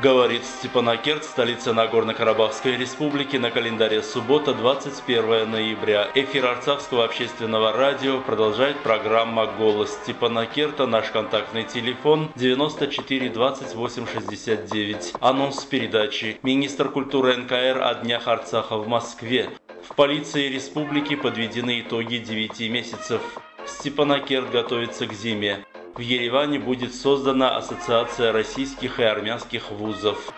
Говорит Степанакерт, столица Нагорно-Карабахской республики, на календаре суббота, 21 ноября. Эфир Арцахского общественного радио продолжает программа «Голос Степанакерта». Наш контактный телефон 94 28 69. Анонс передачи. Министр культуры НКР о днях Арцаха в Москве. В полиции республики подведены итоги 9 месяцев. Степанакерт готовится к зиме. В Ереване будет создана Ассоциация российских и армянских вузов.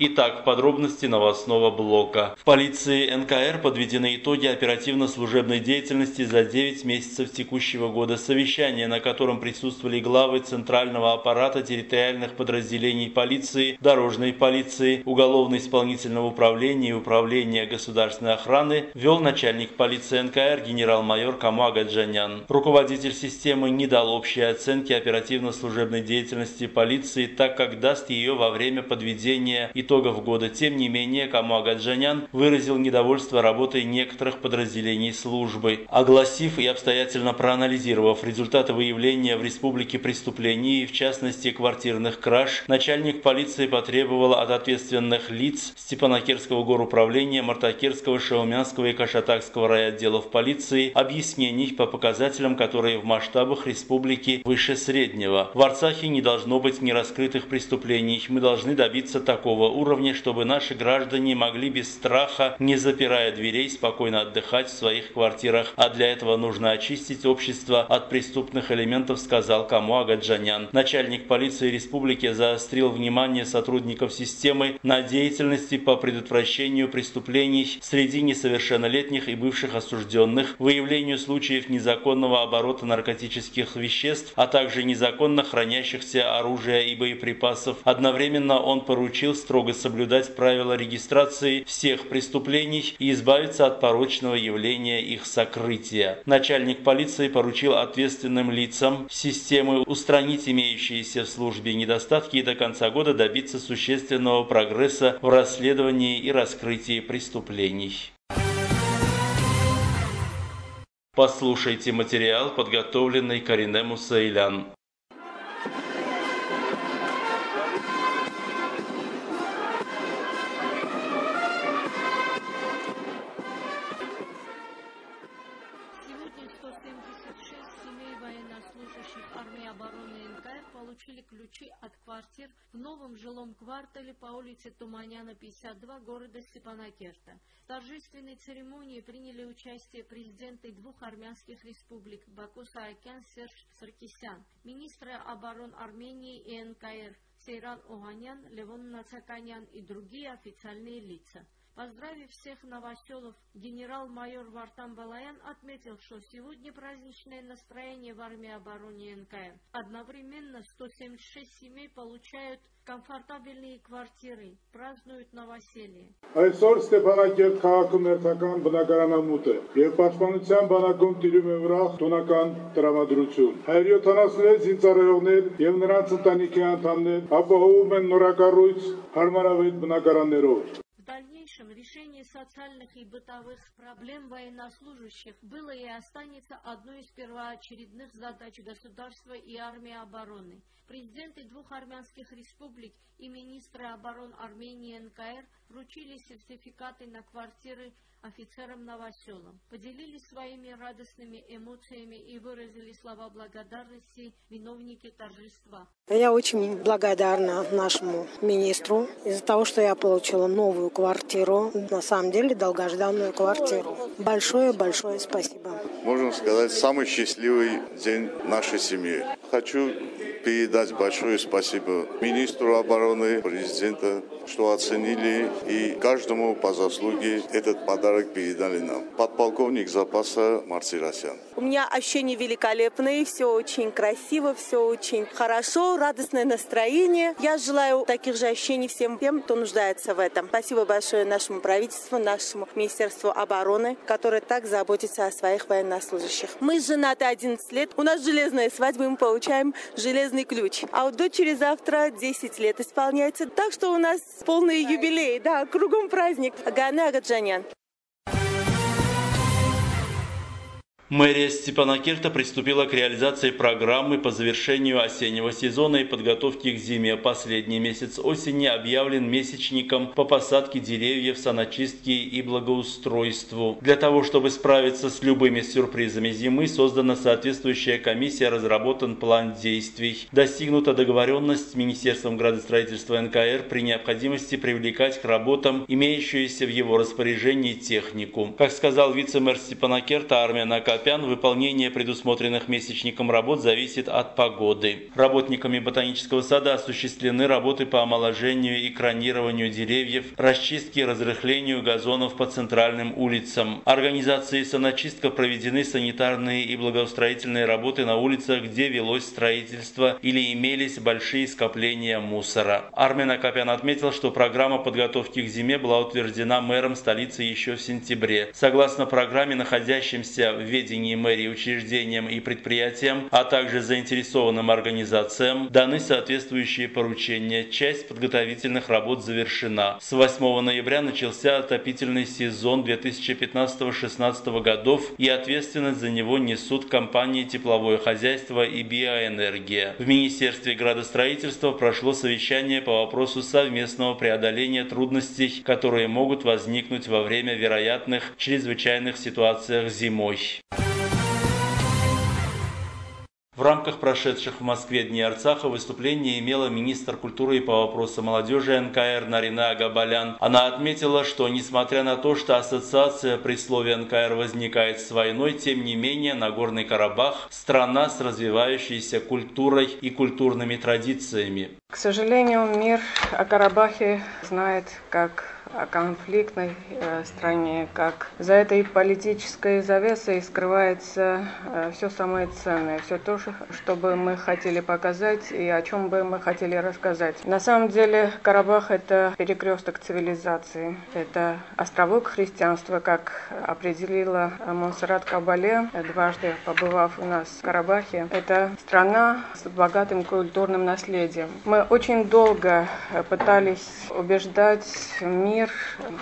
Итак, подробности новостного блока. В полиции НКР подведены итоги оперативно-служебной деятельности за 9 месяцев текущего года. Совещание, на котором присутствовали главы Центрального аппарата территориальных подразделений полиции, дорожной полиции, уголовно-исполнительного управления и управления государственной охраны, вел начальник полиции НКР генерал-майор Каму Агаджанян. Руководитель системы не дал общей оценки оперативно-служебной деятельности полиции, так как даст ее во время подведения итогов итогов года. Тем не менее, Каму Агаджанян выразил недовольство работой некоторых подразделений службы. Огласив и обстоятельно проанализировав результаты выявления в республике преступлений, в частности квартирных краж, начальник полиции потребовал от ответственных лиц Степанакерского горуправления, Мартакерского, Шаумянского и Кашатакского райотделов полиции объяснений по показателям, которые в масштабах республики выше среднего. В Арцахе не должно быть нераскрытых преступлений. Мы должны добиться такого уровне, чтобы наши граждане могли без страха, не запирая дверей, спокойно отдыхать в своих квартирах. А для этого нужно очистить общество от преступных элементов, сказал Каму Агаджанян. Начальник полиции республики заострил внимание сотрудников системы на деятельности по предотвращению преступлений среди несовершеннолетних и бывших осужденных, выявлению случаев незаконного оборота наркотических веществ, а также незаконно хранящихся оружия и боеприпасов. Одновременно он поручил строго строго соблюдать правила регистрации всех преступлений и избавиться от порочного явления их сокрытия. Начальник полиции поручил ответственным лицам системы устранить имеющиеся в службе недостатки и до конца года добиться существенного прогресса в расследовании и раскрытии преступлений. Послушайте материал, подготовленный Карине Мусаилян. В новом жилом квартале по улице Туманяна, 52, города Степанакерта. В торжественной церемонии приняли участие президенты двух армянских республик Баку Саакян Серж Саркисян, министры оборон Армении и НКР Сейран Оганян, Левон Нацаканян и другие официальные лица. Поздравив всех новоселов, генерал-майор Вартан Балаян отметил, что сегодня праздничное настроение в армии обороны НКР. Одновременно 176 семей получают комфортабельные квартиры, празднуют новоселье. Այսօր Ստեփանակերտ քաղաքում հերթական բնակարանամուտ է եւ պաշտպանության բանակում տիրում է վրա տոնական տրամադրություն։ 176 զինծառայողներ եւ նրանց ընտանիքի անդամներ ապահովում են նորակառույց հարմարավետ բնակարաններով дальнейшем решение социальных и бытовых проблем военнослужащих было и останется одной из первоочередных задач государства и армии обороны. Президенты двух армянских республик и министры обороны Армении и НКР вручили сертификаты на квартиры офицерам новоселам, поделились своими радостными эмоциями и выразили слова благодарности виновники торжества. Я очень благодарна нашему министру из-за того, что я получила новую квартиру, на самом деле долгожданную квартиру. Большое-большое спасибо. Можно сказать, самый счастливый день нашей семьи. Хочу передать большое спасибо министру обороны, президента, что оценили и каждому по заслуге этот подарок передали нам. Подполковник запаса Марсирасян. У меня ощущения великолепные, все очень красиво, все очень хорошо, радостное настроение. Я желаю таких же ощущений всем тем, кто нуждается в этом. Спасибо большое нашему правительству, нашему Министерству обороны, которое так заботится о своих военнослужащих. Мы женаты 11 лет, у нас железная свадьба, мы получаем железный ключ. А у дочери завтра 10 лет исполняется, так что у нас полный юбилей, да, кругом праздник. Ганы Агаджанян. Мэрия Степанакерта приступила к реализации программы по завершению осеннего сезона и подготовке к зиме. Последний месяц осени объявлен месячником по посадке деревьев, саночистке и благоустройству. Для того, чтобы справиться с любыми сюрпризами зимы, создана соответствующая комиссия, разработан план действий. Достигнута договоренность с Министерством градостроительства НКР при необходимости привлекать к работам имеющуюся в его распоряжении технику. Как сказал вице-мэр Степанакерта, армия НК Акопян выполнение предусмотренных месячником работ зависит от погоды. Работниками ботанического сада осуществлены работы по омоложению и кронированию деревьев, расчистке и разрыхлению газонов по центральным улицам. Организацией саночистка проведены санитарные и благоустроительные работы на улицах, где велось строительство или имелись большие скопления мусора. Армен Акопян отметил, что программа подготовки к зиме была утверждена мэром столицы еще в сентябре. Согласно программе, находящимся в ведении ведении мэрии учреждениям и предприятиям, а также заинтересованным организациям даны соответствующие поручения. Часть подготовительных работ завершена. С 8 ноября начался отопительный сезон 2015-16 годов и ответственность за него несут компании «Тепловое хозяйство» и «Биоэнергия». В Министерстве градостроительства прошло совещание по вопросу совместного преодоления трудностей, которые могут возникнуть во время вероятных чрезвычайных ситуациях зимой. В рамках прошедших в Москве Дней Арцаха выступление имела министр культуры и по вопросам молодежи НКР Нарина Агабалян. Она отметила, что несмотря на то, что ассоциация при слове НКР возникает с войной, тем не менее Нагорный Карабах – страна с развивающейся культурой и культурными традициями. К сожалению, мир о Карабахе знает как конфликтной э, стране, как за этой политической завесой скрывается э, все самое ценное, все то, что бы мы хотели показать и о чем бы мы хотели рассказать. На самом деле Карабах это перекресток цивилизации, это островок христианства, как определила Монсеррат Кабале, дважды побывав у нас в Карабахе. Это страна с богатым культурным наследием. Мы очень долго пытались убеждать мир мир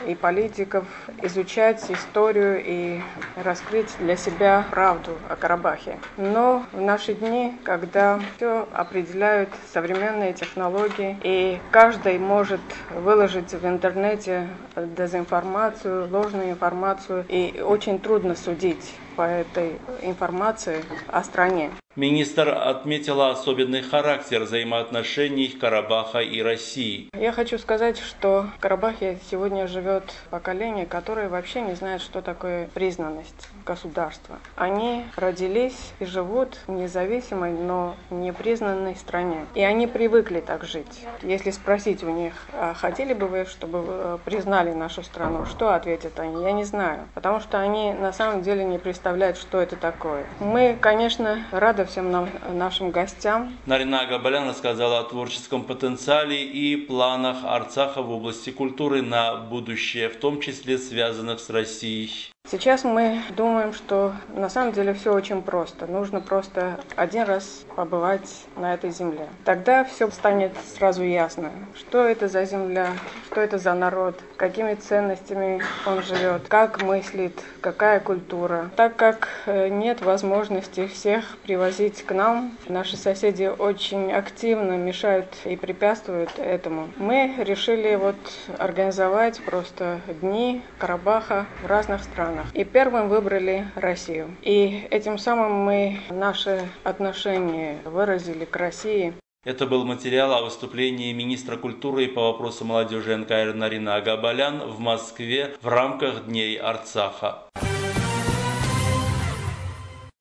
и политиков изучать историю и раскрыть для себя правду о Карабахе. Но в наши дни, когда все определяют современные технологии, и каждый может выложить в интернете дезинформацию, ложную информацию, и очень трудно судить по этой информации о стране. Министр отметила особенный характер взаимоотношений Карабаха и России. Я хочу сказать, что в Карабахе сегодня живет поколение, которое вообще не знает, что такое признанность государства. Они родились и живут в независимой, но непризнанной стране. И они привыкли так жить. Если спросить у них, а хотели бы вы, чтобы э, признали нашу страну, что ответят они? Я не знаю. Потому что они на самом деле не представляют, что это такое. Мы, конечно, рады всем нам, нашим гостям. Нарина Агабалян рассказала о творческом потенциале и планах Арцаха в области культуры на будущее, в том числе связанных с Россией. Сейчас мы думаем, что на самом деле все очень просто. Нужно просто один раз побывать на этой земле. Тогда все станет сразу ясно, что это за земля, что это за народ, какими ценностями он живет, как мыслит, какая культура. Так как э, нет возможности всех привозить к нам, наши соседи очень активно мешают и препятствуют этому. Мы решили вот организовать просто дни Карабаха в разных странах странах. И первым выбрали Россию. И этим самым мы наши отношения выразили к России. Это был материал о выступлении министра культуры по вопросам молодежи НКР Нарина Агабалян в Москве в рамках Дней Арцаха.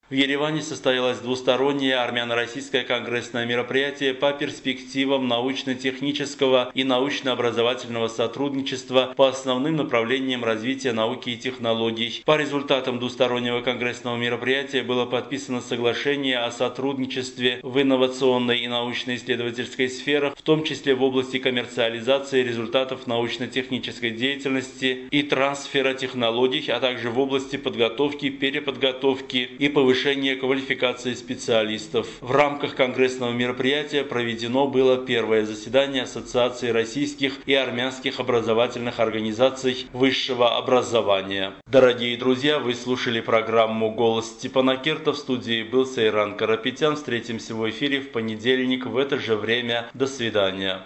В Ереване состоялось двустороннее армяно-российское конгрессное мероприятие по перспективам научно-технического и научно-образовательного сотрудничества по основным направлениям развития науки и технологий. По результатам двустороннего конгрессного мероприятия было подписано соглашение о сотрудничестве в инновационной и научно-исследовательской сферах, в том числе в области коммерциализации результатов научно-технической деятельности и трансфера технологий, а также в области подготовки, переподготовки и повышения повышения квалификации специалистов. В рамках конгрессного мероприятия проведено было первое заседание Ассоциации российских и армянских образовательных организаций высшего образования. Дорогие друзья, вы слушали программу «Голос Степана Керта». В студии был Сейран Карапетян. Встретимся в эфире в понедельник в это же время. До свидания.